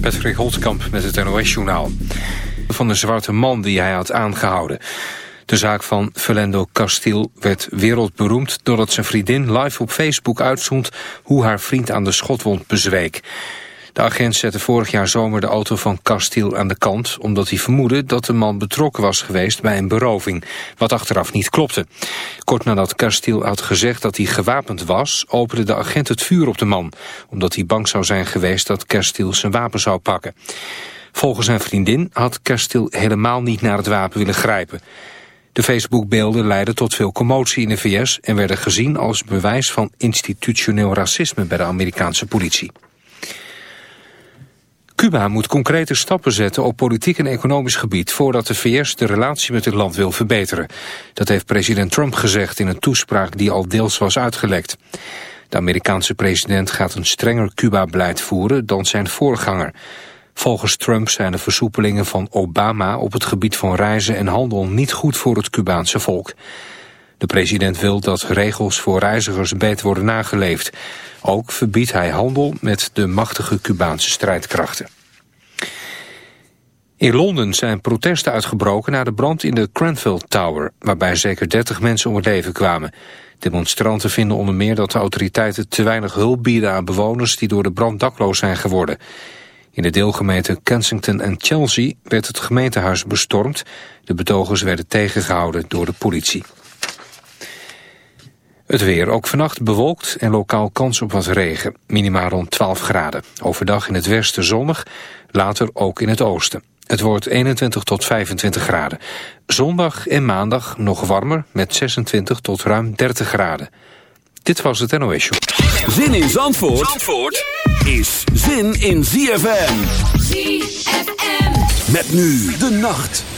Patrick Holtkamp met het NOS-journaal. Van de zwarte man die hij had aangehouden. De zaak van Philando Castile werd wereldberoemd... doordat zijn vriendin live op Facebook uitzond... hoe haar vriend aan de schotwond bezweek. De agent zette vorig jaar zomer de auto van Castile aan de kant... omdat hij vermoedde dat de man betrokken was geweest bij een beroving... wat achteraf niet klopte. Kort nadat Castile had gezegd dat hij gewapend was... opende de agent het vuur op de man... omdat hij bang zou zijn geweest dat Castile zijn wapen zou pakken. Volgens zijn vriendin had Castile helemaal niet naar het wapen willen grijpen. De Facebookbeelden leidden tot veel commotie in de VS... en werden gezien als bewijs van institutioneel racisme bij de Amerikaanse politie. Cuba moet concrete stappen zetten op politiek en economisch gebied... voordat de VS de relatie met het land wil verbeteren. Dat heeft president Trump gezegd in een toespraak die al deels was uitgelekt. De Amerikaanse president gaat een strenger Cuba-beleid voeren dan zijn voorganger. Volgens Trump zijn de versoepelingen van Obama op het gebied van reizen en handel niet goed voor het Cubaanse volk. De president wil dat regels voor reizigers beter worden nageleefd. Ook verbiedt hij handel met de machtige Cubaanse strijdkrachten. In Londen zijn protesten uitgebroken na de brand in de Grenfell Tower... waarbij zeker 30 mensen om het leven kwamen. Demonstranten vinden onder meer dat de autoriteiten te weinig hulp bieden aan bewoners... die door de brand dakloos zijn geworden. In de deelgemeenten Kensington en Chelsea werd het gemeentehuis bestormd. De betogers werden tegengehouden door de politie. Het weer ook vannacht bewolkt en lokaal kans op wat regen. Minimaal rond 12 graden. Overdag in het westen zonnig, later ook in het oosten. Het wordt 21 tot 25 graden. Zondag en maandag nog warmer met 26 tot ruim 30 graden. Dit was het NOS Show. Zin in Zandvoort, Zandvoort is zin in ZFM. ZFM. Met nu de nacht.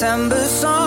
December song.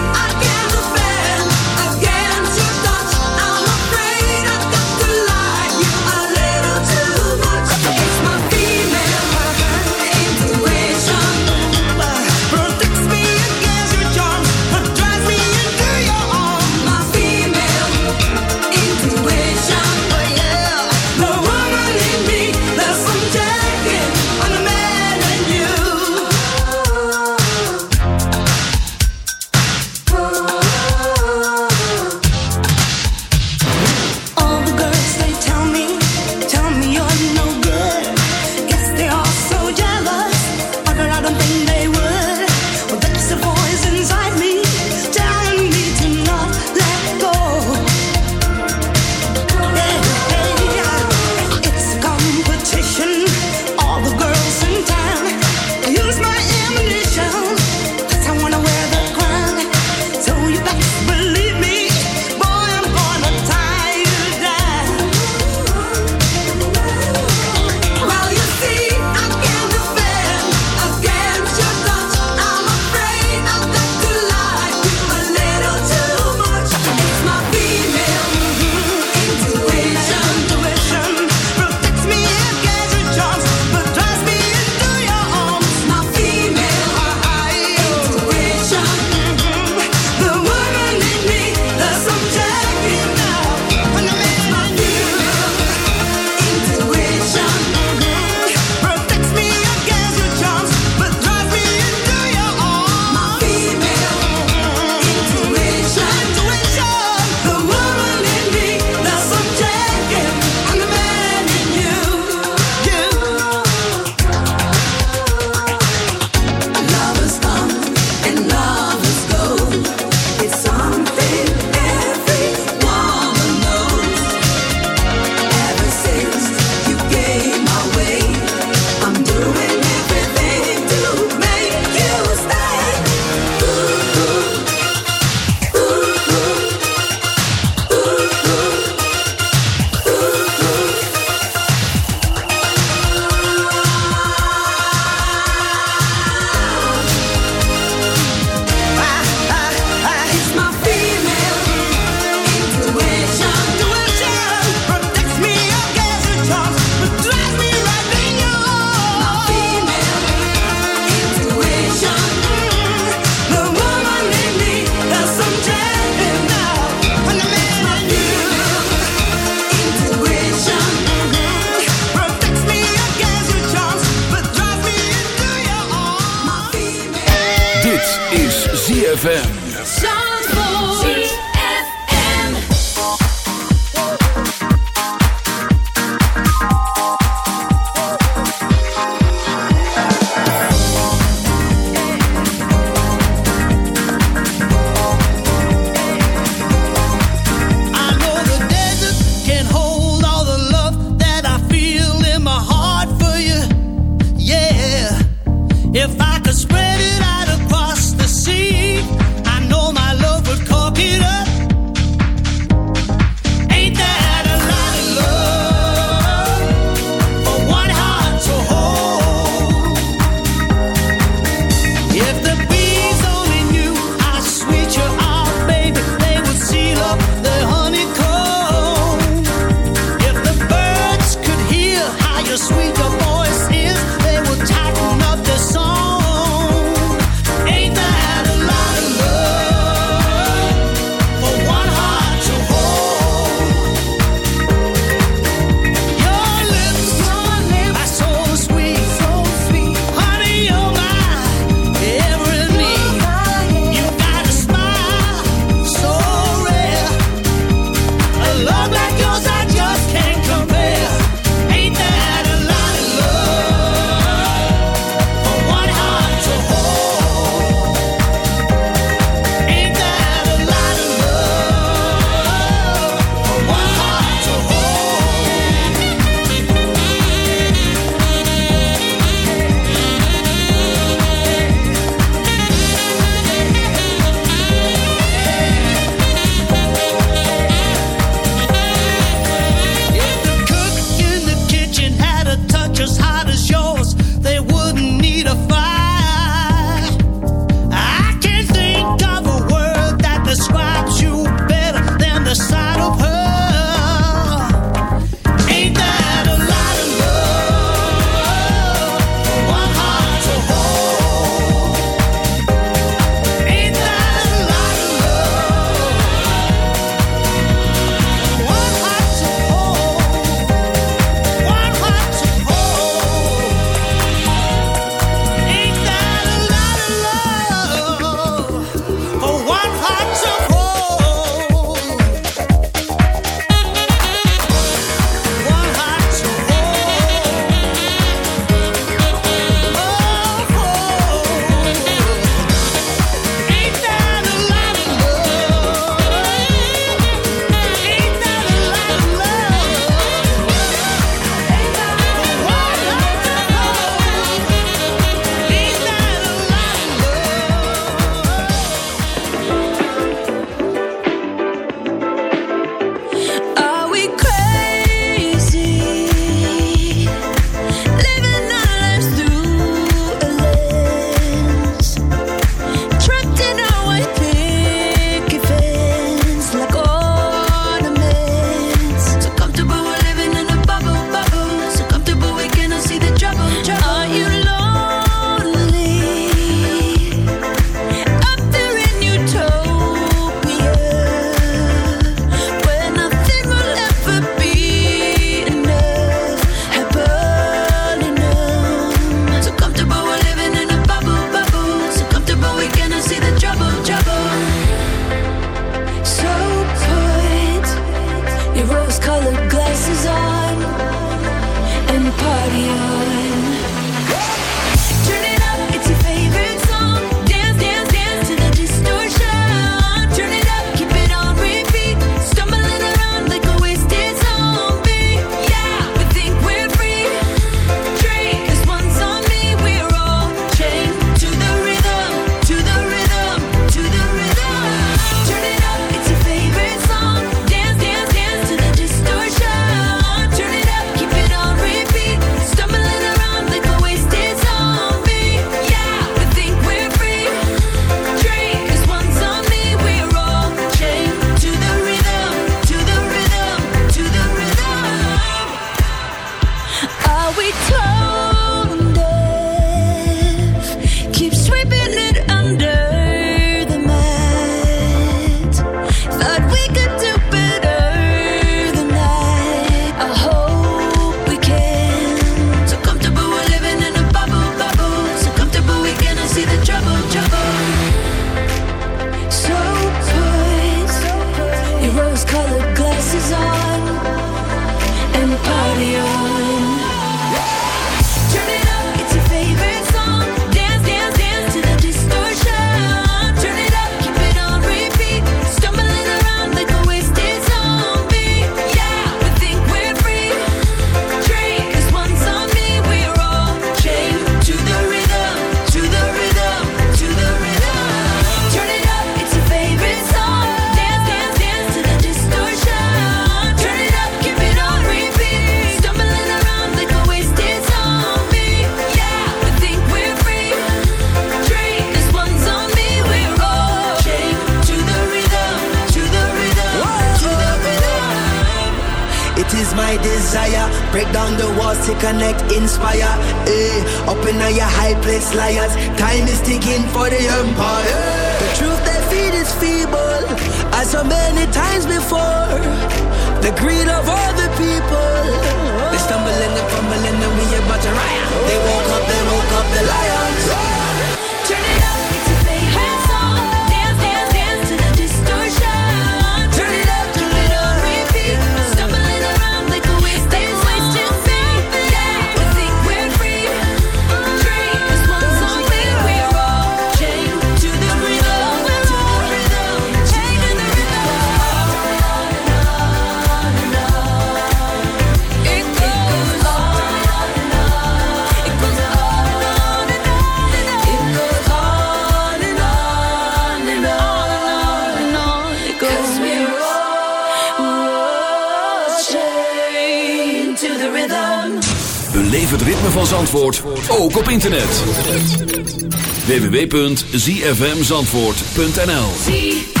www.zfmzandvoort.nl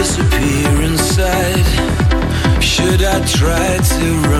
disappear inside. Should I try to run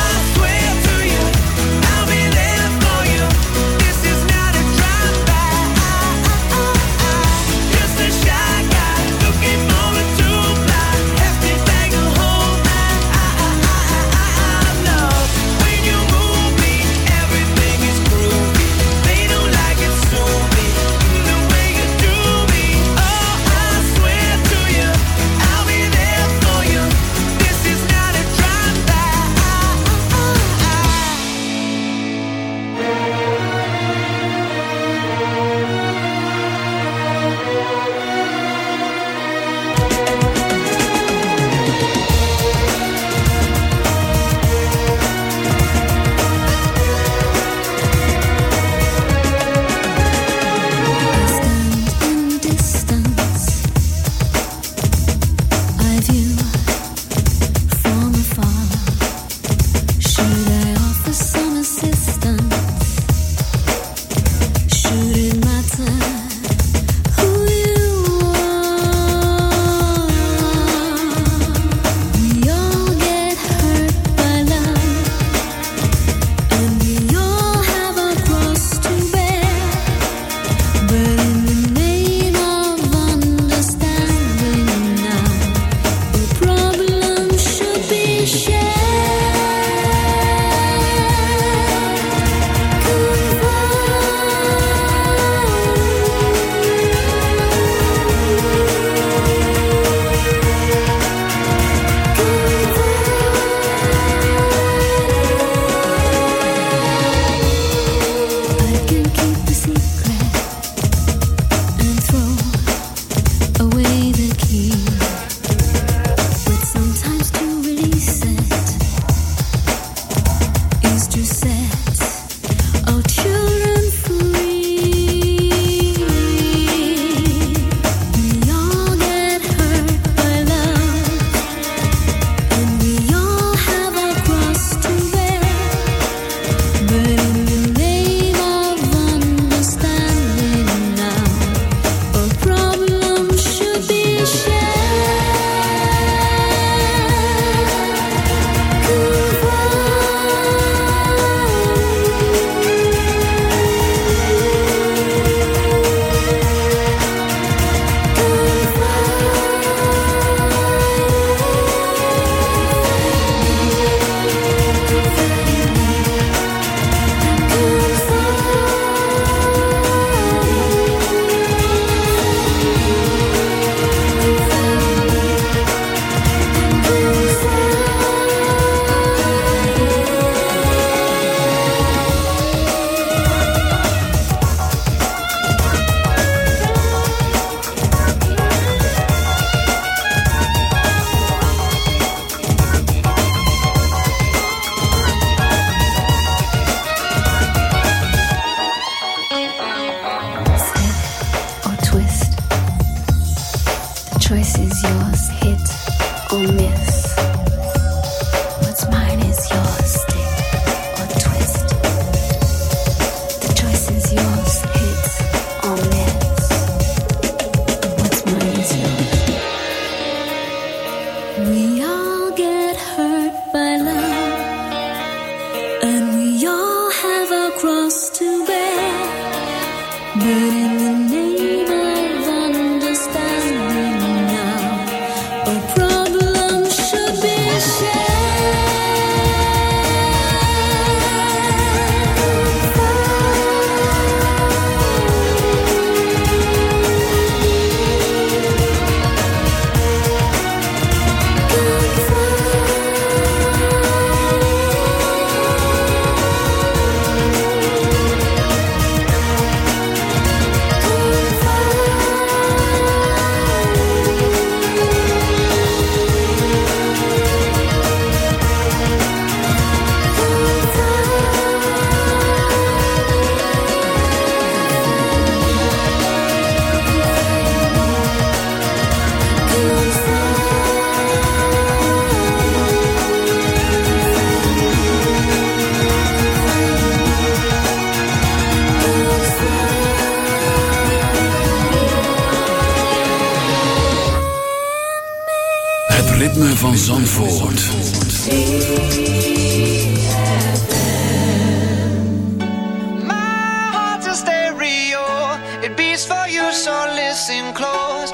ritme van Zandvoort. My heart's a stereo, it beats for you, so listen close.